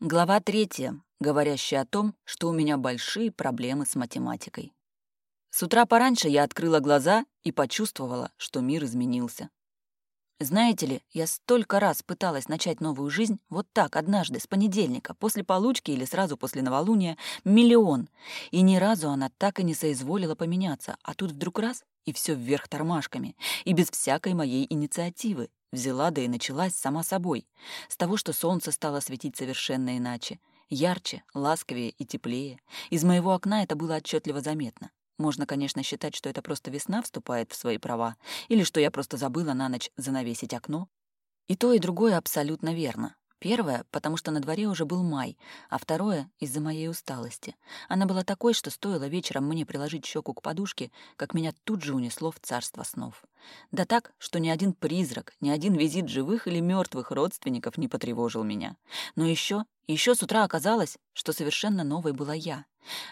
Глава третья, говорящая о том, что у меня большие проблемы с математикой. С утра пораньше я открыла глаза и почувствовала, что мир изменился. Знаете ли, я столько раз пыталась начать новую жизнь вот так, однажды, с понедельника, после получки или сразу после новолуния, миллион. И ни разу она так и не соизволила поменяться, а тут вдруг раз — и все вверх тормашками, и без всякой моей инициативы. Взяла, да и началась сама собой. С того, что солнце стало светить совершенно иначе. Ярче, ласковее и теплее. Из моего окна это было отчетливо заметно. Можно, конечно, считать, что это просто весна вступает в свои права, или что я просто забыла на ночь занавесить окно. И то, и другое абсолютно верно. Первое, потому что на дворе уже был май, а второе — из-за моей усталости. Она была такой, что стоило вечером мне приложить щеку к подушке, как меня тут же унесло в царство снов. Да так, что ни один призрак, ни один визит живых или мертвых родственников не потревожил меня. Но еще, еще с утра оказалось, что совершенно новой была я.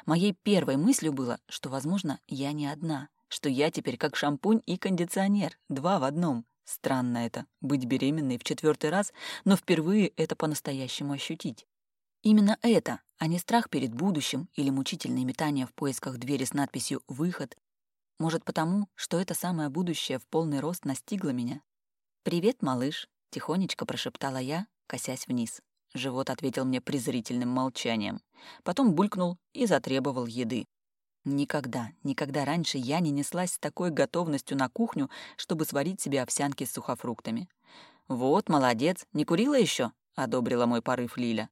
Моей первой мыслью было, что, возможно, я не одна, что я теперь как шампунь и кондиционер, два в одном — Странно это — быть беременной в четвертый раз, но впервые это по-настоящему ощутить. Именно это, а не страх перед будущим или мучительные метания в поисках двери с надписью «Выход», может потому, что это самое будущее в полный рост настигло меня. «Привет, малыш», — тихонечко прошептала я, косясь вниз. Живот ответил мне презрительным молчанием. Потом булькнул и затребовал еды. Никогда, никогда раньше я не неслась с такой готовностью на кухню, чтобы сварить себе овсянки с сухофруктами. «Вот, молодец, не курила еще? одобрила мой порыв Лиля.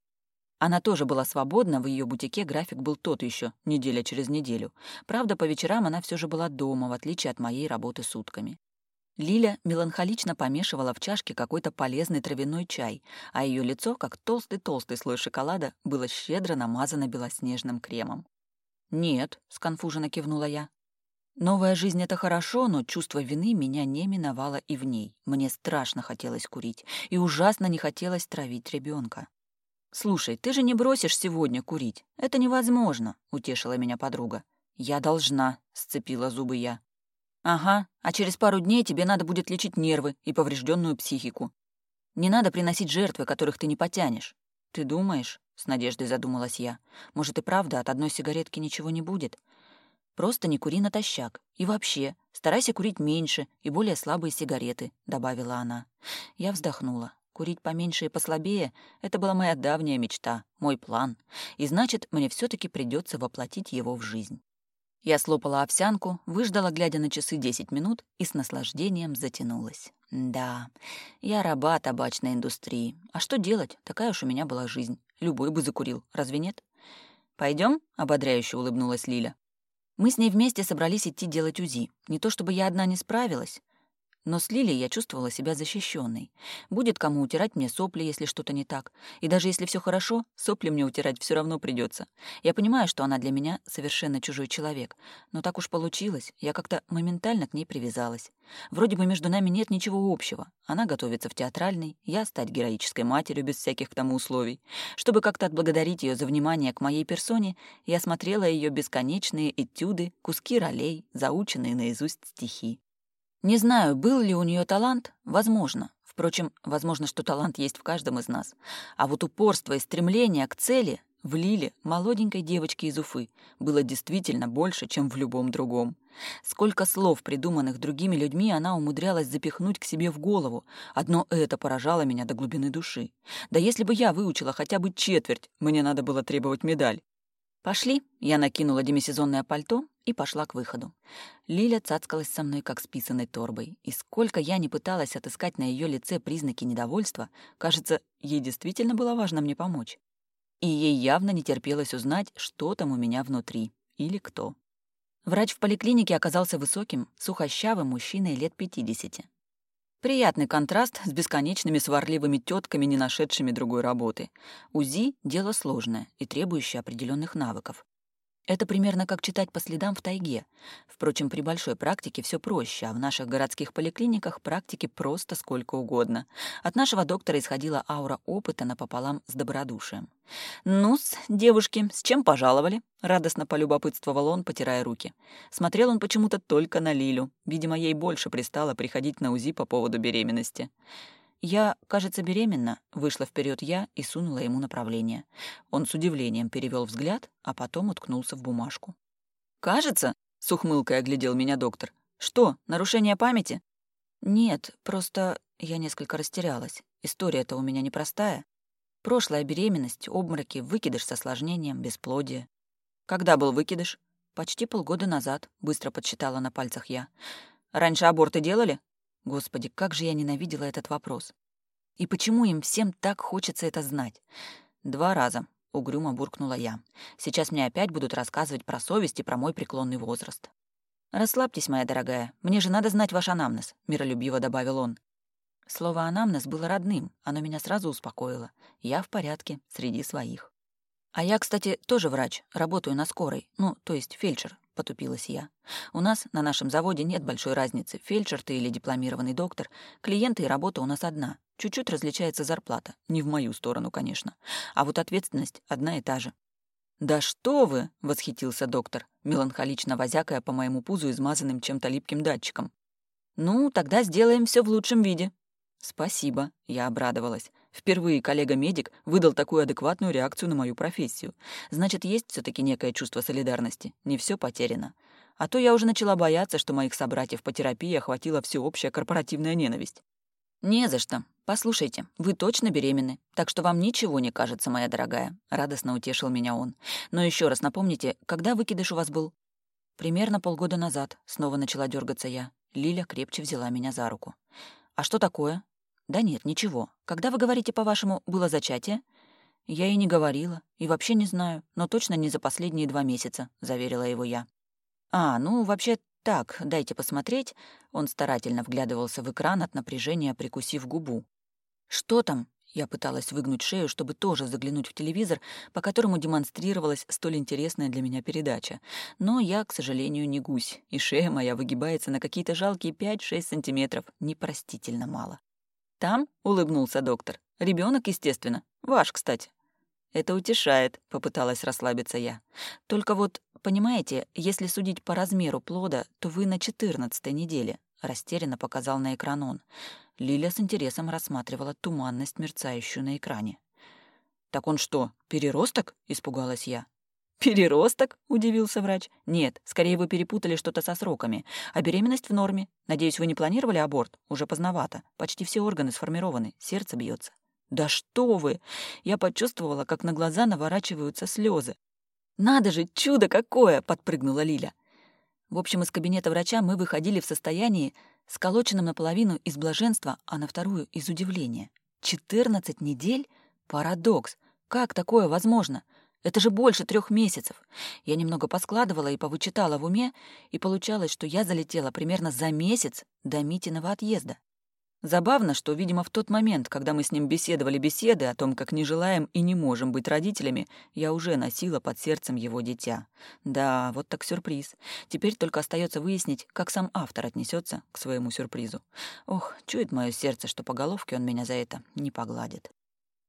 Она тоже была свободна, в ее бутике график был тот еще, неделя через неделю. Правда, по вечерам она все же была дома, в отличие от моей работы сутками. Лиля меланхолично помешивала в чашке какой-то полезный травяной чай, а ее лицо, как толстый-толстый слой шоколада, было щедро намазано белоснежным кремом. «Нет», — сконфуженно кивнула я. «Новая жизнь — это хорошо, но чувство вины меня не миновало и в ней. Мне страшно хотелось курить, и ужасно не хотелось травить ребенка. «Слушай, ты же не бросишь сегодня курить. Это невозможно», — утешила меня подруга. «Я должна», — сцепила зубы я. «Ага, а через пару дней тебе надо будет лечить нервы и поврежденную психику. Не надо приносить жертвы, которых ты не потянешь. Ты думаешь?» — с надеждой задумалась я. «Может, и правда от одной сигаретки ничего не будет? Просто не кури натощак. И вообще, старайся курить меньше и более слабые сигареты», — добавила она. Я вздохнула. Курить поменьше и послабее — это была моя давняя мечта, мой план. И значит, мне все таки придется воплотить его в жизнь. Я слопала овсянку, выждала, глядя на часы 10 минут, и с наслаждением затянулась. Да, я раба табачной индустрии. А что делать? Такая уж у меня была жизнь. Любой бы закурил, разве нет? Пойдем? ободряюще улыбнулась Лиля. Мы с ней вместе собрались идти делать УЗИ. Не то чтобы я одна не справилась, но с Лилией я чувствовала себя защищенной. Будет кому утирать мне сопли, если что-то не так. И даже если все хорошо, сопли мне утирать все равно придется. Я понимаю, что она для меня совершенно чужой человек. Но так уж получилось, я как-то моментально к ней привязалась. Вроде бы между нами нет ничего общего. Она готовится в театральной, я стать героической матерью без всяких к тому условий. Чтобы как-то отблагодарить ее за внимание к моей персоне, я смотрела ее бесконечные этюды, куски ролей, заученные наизусть стихи. Не знаю, был ли у нее талант, возможно. Впрочем, возможно, что талант есть в каждом из нас. А вот упорство и стремление к цели в Лиле, молоденькой девочке из Уфы, было действительно больше, чем в любом другом. Сколько слов, придуманных другими людьми, она умудрялась запихнуть к себе в голову. Одно это поражало меня до глубины души. Да если бы я выучила хотя бы четверть, мне надо было требовать медаль. «Пошли!» — я накинула демисезонное пальто и пошла к выходу. Лиля цацкалась со мной, как с писаной торбой, и сколько я не пыталась отыскать на ее лице признаки недовольства, кажется, ей действительно было важно мне помочь. И ей явно не терпелось узнать, что там у меня внутри или кто. Врач в поликлинике оказался высоким, сухощавым мужчиной лет 50. Приятный контраст с бесконечными сварливыми тетками, не нашедшими другой работы. УЗИ — дело сложное и требующее определенных навыков. Это примерно как читать по следам в тайге. Впрочем, при большой практике все проще, а в наших городских поликлиниках практики просто сколько угодно. От нашего доктора исходила аура опыта напополам с добродушием. «Ну-с, девушки, с чем пожаловали?» — радостно полюбопытствовал он, потирая руки. Смотрел он почему-то только на Лилю. Видимо, ей больше пристало приходить на УЗИ по поводу беременности. «Я, кажется, беременна», — вышла вперед я и сунула ему направление. Он с удивлением перевел взгляд, а потом уткнулся в бумажку. «Кажется?» — с ухмылкой оглядел меня доктор. «Что, нарушение памяти?» «Нет, просто я несколько растерялась. История-то у меня непростая. Прошлая беременность, обмороки, выкидыш с осложнением, бесплодие. Когда был выкидыш? Почти полгода назад, быстро подсчитала на пальцах я. Раньше аборты делали? Господи, как же я ненавидела этот вопрос. И почему им всем так хочется это знать? Два раза, угрюмо буркнула я. Сейчас мне опять будут рассказывать про совесть и про мой преклонный возраст. «Расслабьтесь, моя дорогая, мне же надо знать ваш анамнез», — миролюбиво добавил он. Слово «анамнез» было родным, оно меня сразу успокоило. Я в порядке, среди своих. «А я, кстати, тоже врач, работаю на скорой, ну, то есть фельдшер», — потупилась я. «У нас на нашем заводе нет большой разницы, фельдшер ты или дипломированный доктор. Клиенты и работа у нас одна. Чуть-чуть различается зарплата. Не в мою сторону, конечно. А вот ответственность одна и та же». «Да что вы!» — восхитился доктор, меланхолично возякая по моему пузу измазанным чем-то липким датчиком. «Ну, тогда сделаем все в лучшем виде». «Спасибо», — я обрадовалась. Впервые коллега-медик выдал такую адекватную реакцию на мою профессию. Значит, есть все таки некое чувство солидарности. Не все потеряно. А то я уже начала бояться, что моих собратьев по терапии охватила всеобщая корпоративная ненависть. «Не за что. Послушайте, вы точно беременны, так что вам ничего не кажется, моя дорогая», — радостно утешил меня он. «Но еще раз напомните, когда выкидыш у вас был?» «Примерно полгода назад», — снова начала дергаться я. Лиля крепче взяла меня за руку. «А что такое?» «Да нет, ничего. Когда вы говорите, по-вашему, было зачатие?» «Я и не говорила, и вообще не знаю, но точно не за последние два месяца», — заверила его я. «А, ну, вообще так, дайте посмотреть». Он старательно вглядывался в экран от напряжения, прикусив губу. «Что там?» Я пыталась выгнуть шею, чтобы тоже заглянуть в телевизор, по которому демонстрировалась столь интересная для меня передача. Но я, к сожалению, не гусь, и шея моя выгибается на какие-то жалкие 5-6 сантиметров. Непростительно мало. «Там?» — улыбнулся доктор. Ребенок, естественно. Ваш, кстати». «Это утешает», — попыталась расслабиться я. «Только вот, понимаете, если судить по размеру плода, то вы на четырнадцатой неделе», — растерянно показал на экран он. Лиля с интересом рассматривала туманность, мерцающую на экране. «Так он что, переросток?» — испугалась я. «Переросток?» — удивился врач. «Нет, скорее вы перепутали что-то со сроками. А беременность в норме. Надеюсь, вы не планировали аборт? Уже поздновато. Почти все органы сформированы, сердце бьется. «Да что вы!» Я почувствовала, как на глаза наворачиваются слезы. «Надо же, чудо какое!» — подпрыгнула Лиля. В общем, из кабинета врача мы выходили в состоянии, сколоченном наполовину из блаженства, а на вторую — из удивления. «Четырнадцать недель? Парадокс! Как такое возможно?» Это же больше трех месяцев. Я немного поскладывала и повычитала в уме, и получалось, что я залетела примерно за месяц до Митиного отъезда. Забавно, что, видимо, в тот момент, когда мы с ним беседовали беседы о том, как не желаем и не можем быть родителями, я уже носила под сердцем его дитя. Да, вот так сюрприз. Теперь только остается выяснить, как сам автор отнесется к своему сюрпризу. Ох, чует мое сердце, что по головке он меня за это не погладит.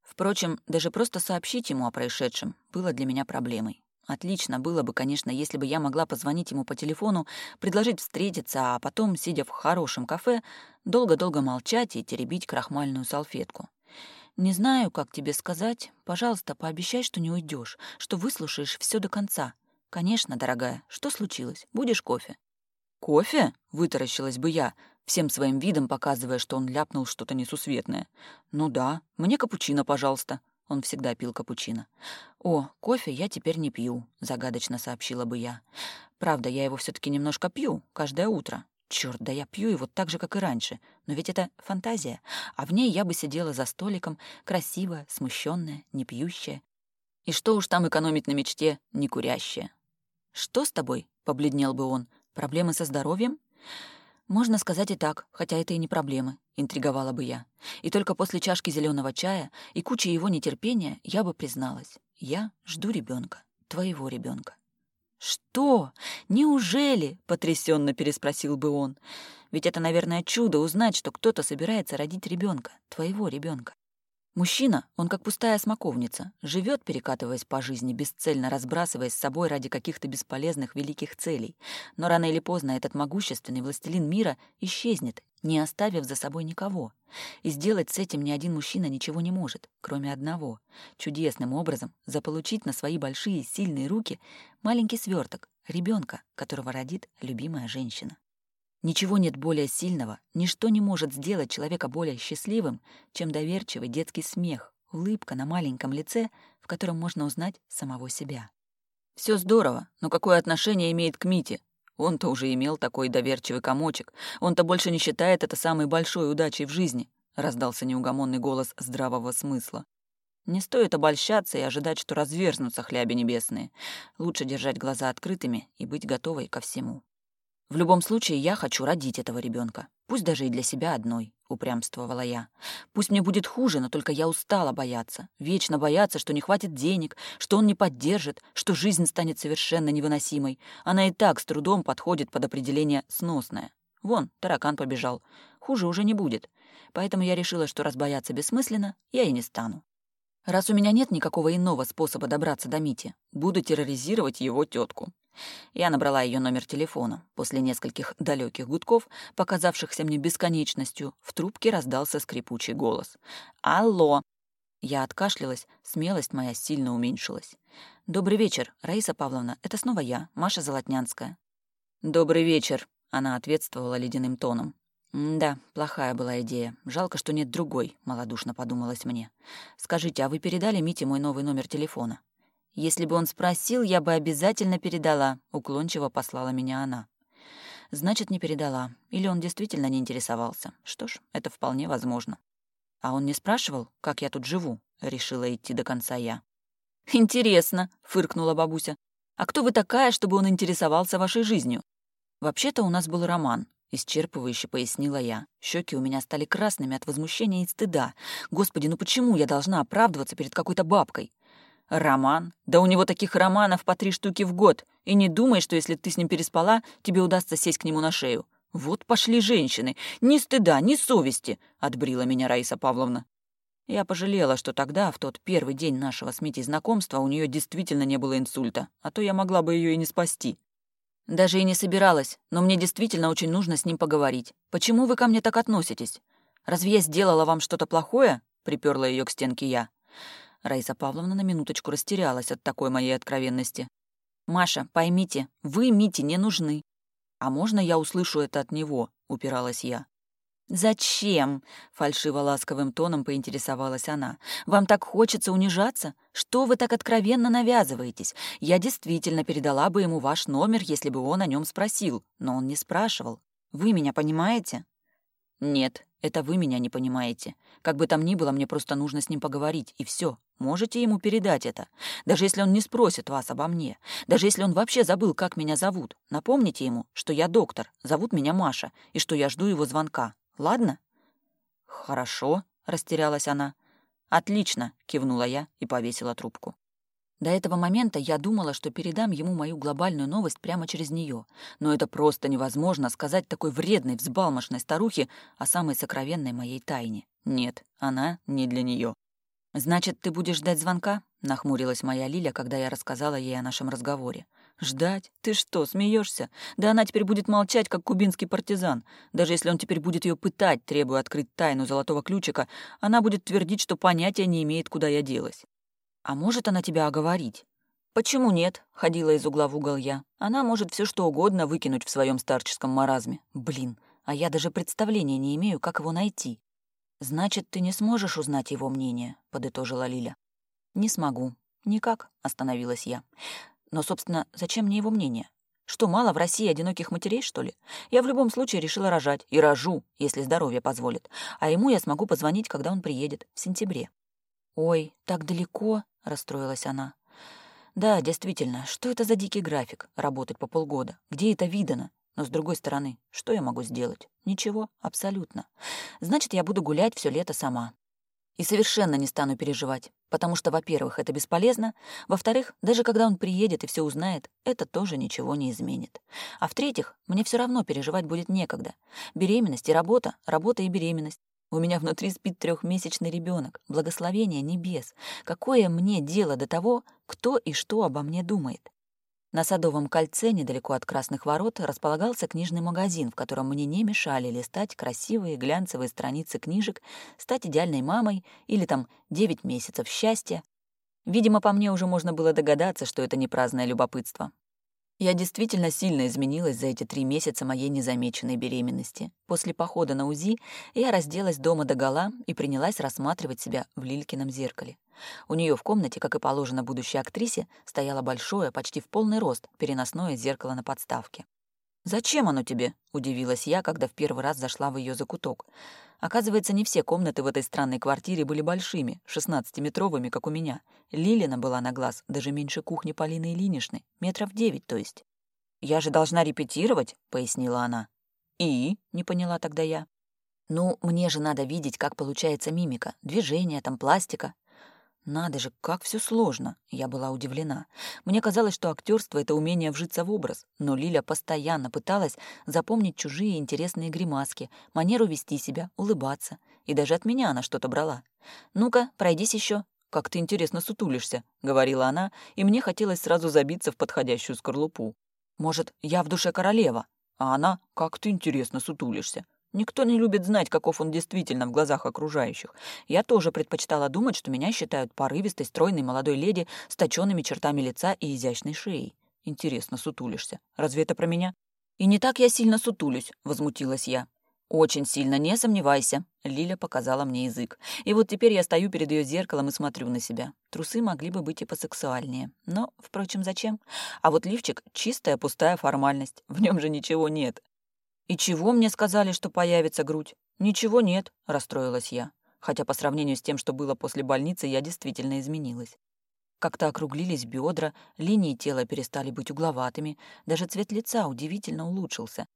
Впрочем, даже просто сообщить ему о происшедшем было для меня проблемой. Отлично было бы, конечно, если бы я могла позвонить ему по телефону, предложить встретиться, а потом, сидя в хорошем кафе, долго-долго молчать и теребить крахмальную салфетку. «Не знаю, как тебе сказать. Пожалуйста, пообещай, что не уйдешь, что выслушаешь все до конца. Конечно, дорогая, что случилось? Будешь кофе?» «Кофе?» — вытаращилась бы я, всем своим видом показывая, что он ляпнул что-то несусветное. «Ну да, мне капучино, пожалуйста». Он всегда пил капучино. «О, кофе я теперь не пью», — загадочно сообщила бы я. «Правда, я его все таки немножко пью, каждое утро. Черт, да я пью его так же, как и раньше. Но ведь это фантазия. А в ней я бы сидела за столиком, красивая, смущенная, не пьющая. И что уж там экономить на мечте, не курящая. «Что с тобой?» — побледнел бы он. «Проблемы со здоровьем?» «Можно сказать и так, хотя это и не проблемы», — интриговала бы я. И только после чашки зеленого чая и кучи его нетерпения я бы призналась. Я жду ребенка, твоего ребенка. «Что? Неужели?» — потрясенно переспросил бы он. «Ведь это, наверное, чудо узнать, что кто-то собирается родить ребенка, твоего ребенка. Мужчина, он как пустая смоковница, живет, перекатываясь по жизни, бесцельно разбрасываясь с собой ради каких-то бесполезных великих целей. Но рано или поздно этот могущественный властелин мира исчезнет, не оставив за собой никого. И сделать с этим ни один мужчина ничего не может, кроме одного — чудесным образом заполучить на свои большие сильные руки маленький сверток, ребенка, которого родит любимая женщина. Ничего нет более сильного, ничто не может сделать человека более счастливым, чем доверчивый детский смех, улыбка на маленьком лице, в котором можно узнать самого себя. Все здорово, но какое отношение имеет к Мите? Он-то уже имел такой доверчивый комочек. Он-то больше не считает это самой большой удачей в жизни, раздался неугомонный голос здравого смысла. Не стоит обольщаться и ожидать, что разверзнутся хляби небесные. Лучше держать глаза открытыми и быть готовой ко всему. В любом случае, я хочу родить этого ребенка, пусть даже и для себя одной, упрямствовала я. Пусть мне будет хуже, но только я устала бояться, вечно бояться, что не хватит денег, что он не поддержит, что жизнь станет совершенно невыносимой. Она и так с трудом подходит под определение сносная. Вон, таракан побежал. Хуже уже не будет. Поэтому я решила, что раз бояться бессмысленно, я и не стану. Раз у меня нет никакого иного способа добраться до Мити, буду терроризировать его тетку. Я набрала ее номер телефона. После нескольких далеких гудков, показавшихся мне бесконечностью, в трубке раздался скрипучий голос. «Алло!» Я откашлялась, смелость моя сильно уменьшилась. «Добрый вечер, Раиса Павловна, это снова я, Маша Золотнянская». «Добрый вечер», — она ответствовала ледяным тоном. «Да, плохая была идея. Жалко, что нет другой», — малодушно подумалось мне. «Скажите, а вы передали Мите мой новый номер телефона?» Если бы он спросил, я бы обязательно передала, уклончиво послала меня она. Значит, не передала. Или он действительно не интересовался. Что ж, это вполне возможно. А он не спрашивал, как я тут живу, решила идти до конца я. Интересно, фыркнула бабуся. А кто вы такая, чтобы он интересовался вашей жизнью? Вообще-то у нас был роман, исчерпывающе пояснила я. Щеки у меня стали красными от возмущения и стыда. Господи, ну почему я должна оправдываться перед какой-то бабкой? Роман? Да у него таких романов по три штуки в год. И не думай, что если ты с ним переспала, тебе удастся сесть к нему на шею. Вот пошли женщины. Ни стыда, ни совести, — отбрила меня Раиса Павловна. Я пожалела, что тогда, в тот первый день нашего с Митей знакомства, у нее действительно не было инсульта, а то я могла бы ее и не спасти. Даже и не собиралась, но мне действительно очень нужно с ним поговорить. Почему вы ко мне так относитесь? Разве я сделала вам что-то плохое? Приперла ее к стенке я. Раиса Павловна на минуточку растерялась от такой моей откровенности. «Маша, поймите, вы Мите не нужны». «А можно я услышу это от него?» — упиралась я. «Зачем?» — фальшиво-ласковым тоном поинтересовалась она. «Вам так хочется унижаться? Что вы так откровенно навязываетесь? Я действительно передала бы ему ваш номер, если бы он о нем спросил, но он не спрашивал. Вы меня понимаете?» «Нет, это вы меня не понимаете. Как бы там ни было, мне просто нужно с ним поговорить, и все. Можете ему передать это. Даже если он не спросит вас обо мне. Даже если он вообще забыл, как меня зовут. Напомните ему, что я доктор, зовут меня Маша, и что я жду его звонка. Ладно?» «Хорошо», — растерялась она. «Отлично», — кивнула я и повесила трубку. До этого момента я думала, что передам ему мою глобальную новость прямо через нее, но это просто невозможно сказать такой вредной, взбалмошной старухе о самой сокровенной моей тайне. Нет, она не для нее. «Значит, ты будешь ждать звонка?» — нахмурилась моя Лиля, когда я рассказала ей о нашем разговоре. «Ждать? Ты что, смеешься? Да она теперь будет молчать, как кубинский партизан. Даже если он теперь будет ее пытать, требуя открыть тайну золотого ключика, она будет твердить, что понятия не имеет, куда я делась. А может она тебя оговорить? Почему нет? Ходила из угла в угол я. Она может все что угодно выкинуть в своем старческом маразме. Блин, а я даже представления не имею, как его найти. Значит, ты не сможешь узнать его мнение, подытожила Лиля. Не смогу. Никак, остановилась я. Но, собственно, зачем мне его мнение? Что, мало в России одиноких матерей, что ли? Я в любом случае решила рожать. И рожу, если здоровье позволит. А ему я смогу позвонить, когда он приедет, в сентябре. «Ой, так далеко?» — расстроилась она. «Да, действительно, что это за дикий график — работать по полгода? Где это видано? Но, с другой стороны, что я могу сделать? Ничего, абсолютно. Значит, я буду гулять все лето сама. И совершенно не стану переживать, потому что, во-первых, это бесполезно, во-вторых, даже когда он приедет и все узнает, это тоже ничего не изменит. А в-третьих, мне все равно переживать будет некогда. Беременность и работа, работа и беременность. У меня внутри спит трехмесячный ребенок. Благословение небес. Какое мне дело до того, кто и что обо мне думает? На Садовом кольце, недалеко от Красных ворот, располагался книжный магазин, в котором мне не мешали листать красивые глянцевые страницы книжек, стать идеальной мамой или там «девять месяцев счастья». Видимо, по мне уже можно было догадаться, что это не праздное любопытство. Я действительно сильно изменилась за эти три месяца моей незамеченной беременности. После похода на УЗИ я разделась дома догола и принялась рассматривать себя в Лилькином зеркале. У нее в комнате, как и положено будущей актрисе, стояло большое, почти в полный рост, переносное зеркало на подставке. «Зачем оно тебе?» — удивилась я, когда в первый раз зашла в ее закуток. Оказывается, не все комнаты в этой странной квартире были большими, шестнадцатиметровыми, как у меня. Лилина была на глаз даже меньше кухни Полины Ильиничны, метров девять, то есть. «Я же должна репетировать», — пояснила она. «И?» — не поняла тогда я. «Ну, мне же надо видеть, как получается мимика, движение, там, пластика. Надо же, как все сложно. Я была удивлена. Мне казалось, что актерство это умение вжиться в образ, но Лиля постоянно пыталась запомнить чужие интересные гримаски, манеру вести себя, улыбаться. И даже от меня она что-то брала. «Ну-ка, пройдись еще. «Как ты интересно сутулишься», — говорила она, и мне хотелось сразу забиться в подходящую скорлупу. «Может, я в душе королева?» А она «Как ты интересно сутулишься». Никто не любит знать, каков он действительно в глазах окружающих. Я тоже предпочитала думать, что меня считают порывистой, стройной молодой леди с точенными чертами лица и изящной шеей. Интересно, сутулишься. Разве это про меня? И не так я сильно сутулюсь, возмутилась я. «Очень сильно, не сомневайся», — Лиля показала мне язык. И вот теперь я стою перед ее зеркалом и смотрю на себя. Трусы могли бы быть и посексуальнее. Но, впрочем, зачем? А вот лифчик — чистая пустая формальность. В нем же ничего нет. «И чего мне сказали, что появится грудь?» «Ничего нет», — расстроилась я. Хотя по сравнению с тем, что было после больницы, я действительно изменилась. Как-то округлились бедра, линии тела перестали быть угловатыми, даже цвет лица удивительно улучшился.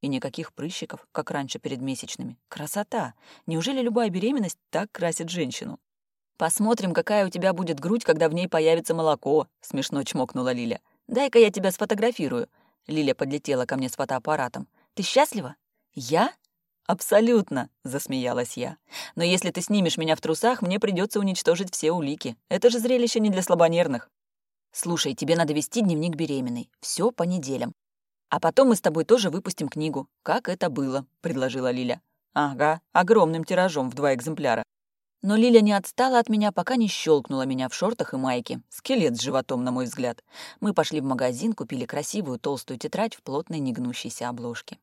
И никаких прыщиков, как раньше перед месячными. Красота! Неужели любая беременность так красит женщину? «Посмотрим, какая у тебя будет грудь, когда в ней появится молоко», — смешно чмокнула Лиля. «Дай-ка я тебя сфотографирую». Лиля подлетела ко мне с фотоаппаратом. Ты счастлива?» «Я?» «Абсолютно», — засмеялась я. «Но если ты снимешь меня в трусах, мне придется уничтожить все улики. Это же зрелище не для слабонервных». «Слушай, тебе надо вести дневник беременной. Все по неделям. А потом мы с тобой тоже выпустим книгу. Как это было», — предложила Лиля. «Ага, огромным тиражом в два экземпляра. Но Лиля не отстала от меня, пока не щелкнула меня в шортах и майке. Скелет с животом, на мой взгляд. Мы пошли в магазин, купили красивую толстую тетрадь в плотной негнущейся обложке.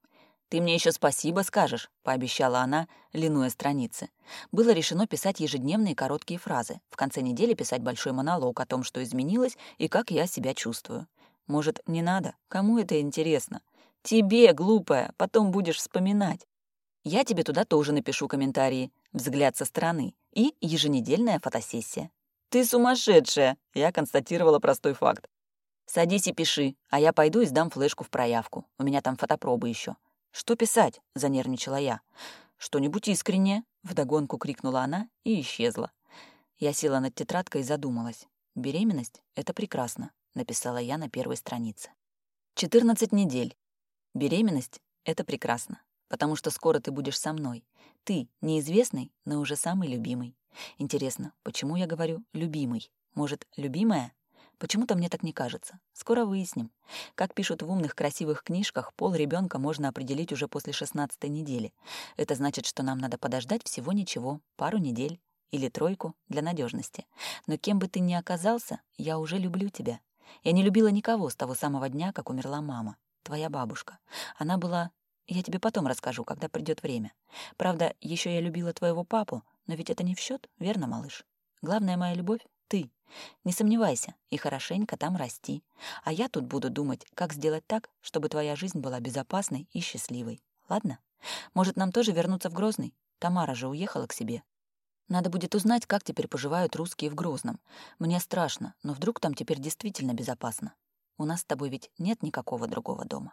«Ты мне еще спасибо скажешь», — пообещала она, линуя страницы. Было решено писать ежедневные короткие фразы, в конце недели писать большой монолог о том, что изменилось и как я себя чувствую. Может, не надо? Кому это интересно? Тебе, глупая, потом будешь вспоминать. Я тебе туда тоже напишу комментарии, взгляд со стороны и еженедельная фотосессия. «Ты сумасшедшая!» — я констатировала простой факт. «Садись и пиши, а я пойду и сдам флешку в проявку. У меня там фотопробы еще. «Что писать?» — занервничала я. «Что-нибудь искреннее!» — вдогонку крикнула она и исчезла. Я села над тетрадкой и задумалась. «Беременность — это прекрасно», — написала я на первой странице. «14 недель. Беременность — это прекрасно потому что скоро ты будешь со мной. Ты неизвестный, но уже самый любимый. Интересно, почему я говорю «любимый»? Может, «любимая»? Почему-то мне так не кажется. Скоро выясним. Как пишут в умных красивых книжках, пол ребенка можно определить уже после 16 недели. Это значит, что нам надо подождать всего ничего, пару недель или тройку для надежности. Но кем бы ты ни оказался, я уже люблю тебя. Я не любила никого с того самого дня, как умерла мама, твоя бабушка. Она была я тебе потом расскажу, когда придет время. Правда, еще я любила твоего папу, но ведь это не в счет, верно, малыш? Главная моя любовь — ты. Не сомневайся и хорошенько там расти. А я тут буду думать, как сделать так, чтобы твоя жизнь была безопасной и счастливой. Ладно? Может, нам тоже вернуться в Грозный? Тамара же уехала к себе. Надо будет узнать, как теперь поживают русские в Грозном. Мне страшно, но вдруг там теперь действительно безопасно. У нас с тобой ведь нет никакого другого дома.